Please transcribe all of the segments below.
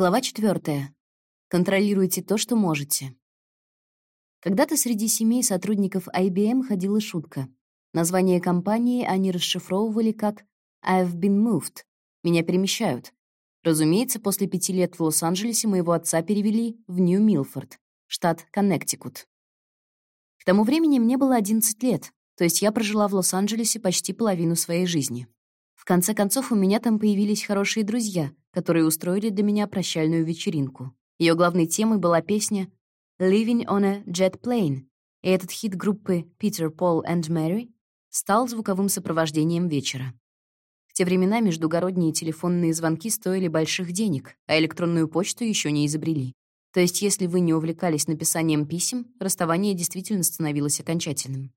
Глава 4. Контролируйте то, что можете. Когда-то среди семей сотрудников IBM ходила шутка. Название компании они расшифровывали как «I've been moved» — «Меня перемещают». Разумеется, после пяти лет в Лос-Анджелесе моего отца перевели в Нью-Милфорд, штат Коннектикут. К тому времени мне было 11 лет, то есть я прожила в Лос-Анджелесе почти половину своей жизни. В конце концов, у меня там появились хорошие друзья, которые устроили для меня прощальную вечеринку. Ее главной темой была песня «Living on a Jet Plane», и этот хит группы Peter, Paul and Mary стал звуковым сопровождением вечера. В те времена междугородние телефонные звонки стоили больших денег, а электронную почту еще не изобрели. То есть, если вы не увлекались написанием писем, расставание действительно становилось окончательным.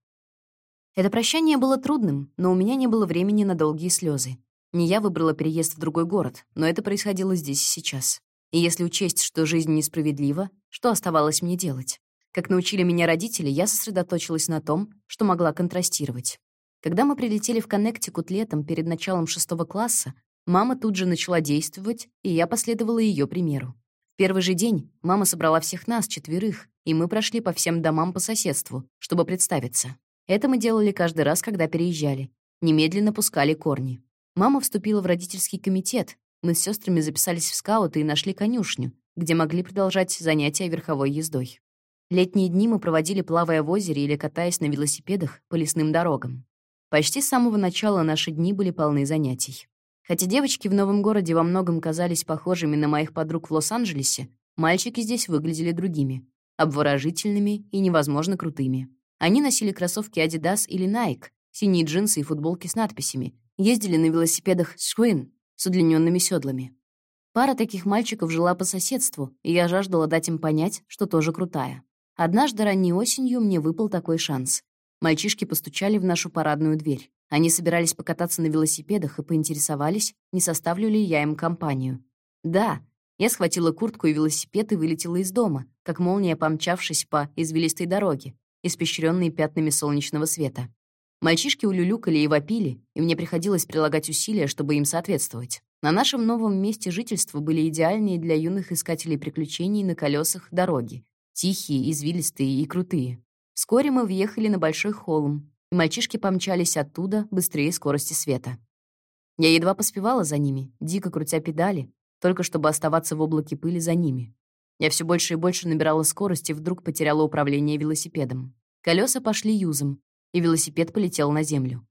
Это прощание было трудным, но у меня не было времени на долгие слезы. Не я выбрала переезд в другой город, но это происходило здесь и сейчас. И если учесть, что жизнь несправедлива, что оставалось мне делать? Как научили меня родители, я сосредоточилась на том, что могла контрастировать. Когда мы прилетели в Коннектикут летом перед началом шестого класса, мама тут же начала действовать, и я последовала ее примеру. В первый же день мама собрала всех нас, четверых, и мы прошли по всем домам по соседству, чтобы представиться. Это мы делали каждый раз, когда переезжали. Немедленно пускали корни. Мама вступила в родительский комитет. Мы с сестрами записались в скауты и нашли конюшню, где могли продолжать занятия верховой ездой. Летние дни мы проводили, плавая в озере или катаясь на велосипедах по лесным дорогам. Почти с самого начала наши дни были полны занятий. Хотя девочки в новом городе во многом казались похожими на моих подруг в Лос-Анджелесе, мальчики здесь выглядели другими, обворожительными и невозможно крутыми. Они носили кроссовки Adidas или Nike, синие джинсы и футболки с надписями, ездили на велосипедах Швин с удлиненными седлами. Пара таких мальчиков жила по соседству, и я жаждала дать им понять, что тоже крутая. Однажды ранней осенью мне выпал такой шанс. Мальчишки постучали в нашу парадную дверь. Они собирались покататься на велосипедах и поинтересовались, не составлю ли я им компанию. Да, я схватила куртку и велосипед и вылетела из дома, как молния помчавшись по извилистой дороге, испещренной пятнами солнечного света. Мальчишки улюлюкали и вопили, и мне приходилось прилагать усилия, чтобы им соответствовать. На нашем новом месте жительства были идеальные для юных искателей приключений на колесах дороги. Тихие, извилистые и крутые. Вскоре мы въехали на большой холм, и мальчишки помчались оттуда быстрее скорости света. Я едва поспевала за ними, дико крутя педали, только чтобы оставаться в облаке пыли за ними. Я все больше и больше набирала скорость и вдруг потеряла управление велосипедом. Колеса пошли юзом, и велосипед полетел на землю.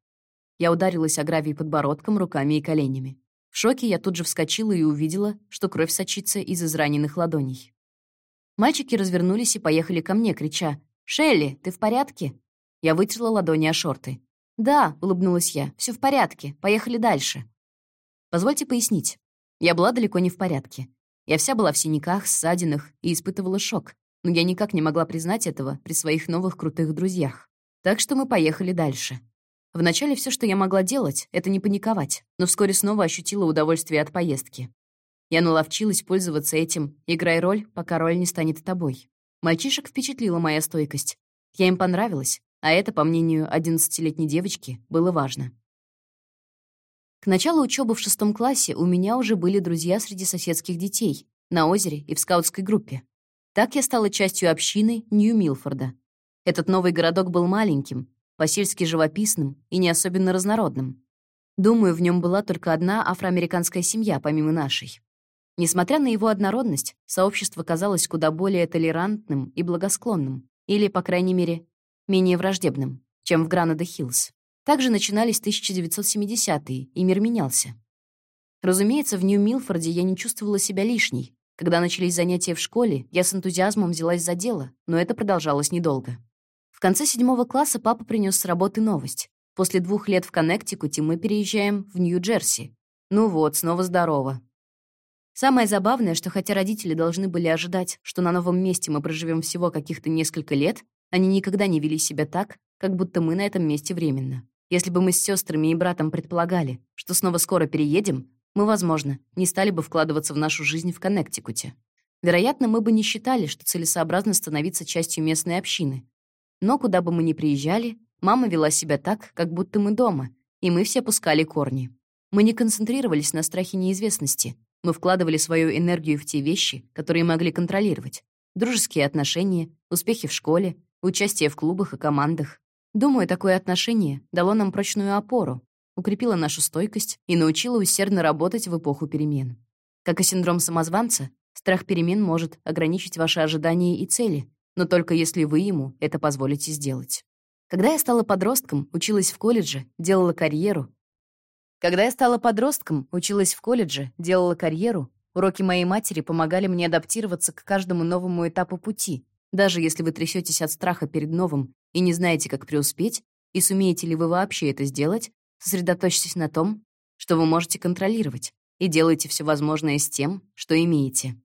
Я ударилась о гравий подбородком, руками и коленями. В шоке я тут же вскочила и увидела, что кровь сочится из израненных ладоней. Мальчики развернулись и поехали ко мне, крича «Шелли, ты в порядке?» Я вытерла ладони о шорты. «Да», — улыбнулась я, все в порядке, поехали дальше». Позвольте пояснить. Я была далеко не в порядке. Я вся была в синяках, ссадинах и испытывала шок, но я никак не могла признать этого при своих новых крутых друзьях. Так что мы поехали дальше. Вначале все, что я могла делать, это не паниковать, но вскоре снова ощутила удовольствие от поездки. Я наловчилась пользоваться этим, играя роль, пока роль не станет тобой. Мальчишек впечатлила моя стойкость. Я им понравилась, а это, по мнению одиннадцатилетней девочки, было важно. К началу учебы в шестом классе у меня уже были друзья среди соседских детей, на озере и в скаутской группе. Так я стала частью общины Нью-Милфорда, этот новый городок был маленьким, по-сельски живописным и не особенно разнородным. Думаю, в нем была только одна афроамериканская семья, помимо нашей. Несмотря на его однородность, сообщество казалось куда более толерантным и благосклонным, или, по крайней мере, менее враждебным, чем в Гранада-Хиллз. Также начинались 1970-е, и мир менялся. Разумеется, в Нью-Милфорде я не чувствовала себя лишней. Когда начались занятия в школе, я с энтузиазмом взялась за дело, но это продолжалось недолго. В конце седьмого класса папа принес с работы новость. После двух лет в Коннектикуте мы переезжаем в Нью-Джерси. Ну вот, снова здорово. Самое забавное, что хотя родители должны были ожидать, что на новом месте мы проживем всего каких-то несколько лет, они никогда не вели себя так, как будто мы на этом месте временно. Если бы мы с сестрами и братом предполагали, что снова скоро переедем, мы, возможно, не стали бы вкладываться в нашу жизнь в Коннектикуте. Вероятно, мы бы не считали, что целесообразно становиться частью местной общины, но куда бы мы ни приезжали, мама вела себя так, как будто мы дома, и мы все пускали корни. Мы не концентрировались на страхе неизвестности, Мы вкладывали свою энергию в те вещи, которые могли контролировать. Дружеские отношения, успехи в школе, участие в клубах и командах. Думаю, такое отношение дало нам прочную опору, укрепило нашу стойкость и научило усердно работать в эпоху перемен. Как и синдром самозванца, страх перемен может ограничить ваши ожидания и цели, но только если вы ему это позволите сделать. Когда я стала подростком, училась в колледже, делала карьеру. Когда я стала подростком, училась в колледже, делала карьеру, уроки моей матери помогали мне адаптироваться к каждому новому этапу пути. Даже если вы трясетесь от страха перед новым и не знаете, как преуспеть, и сумеете ли вы вообще это сделать, сосредоточьтесь на том, что вы можете контролировать, и делайте все возможное с тем, что имеете.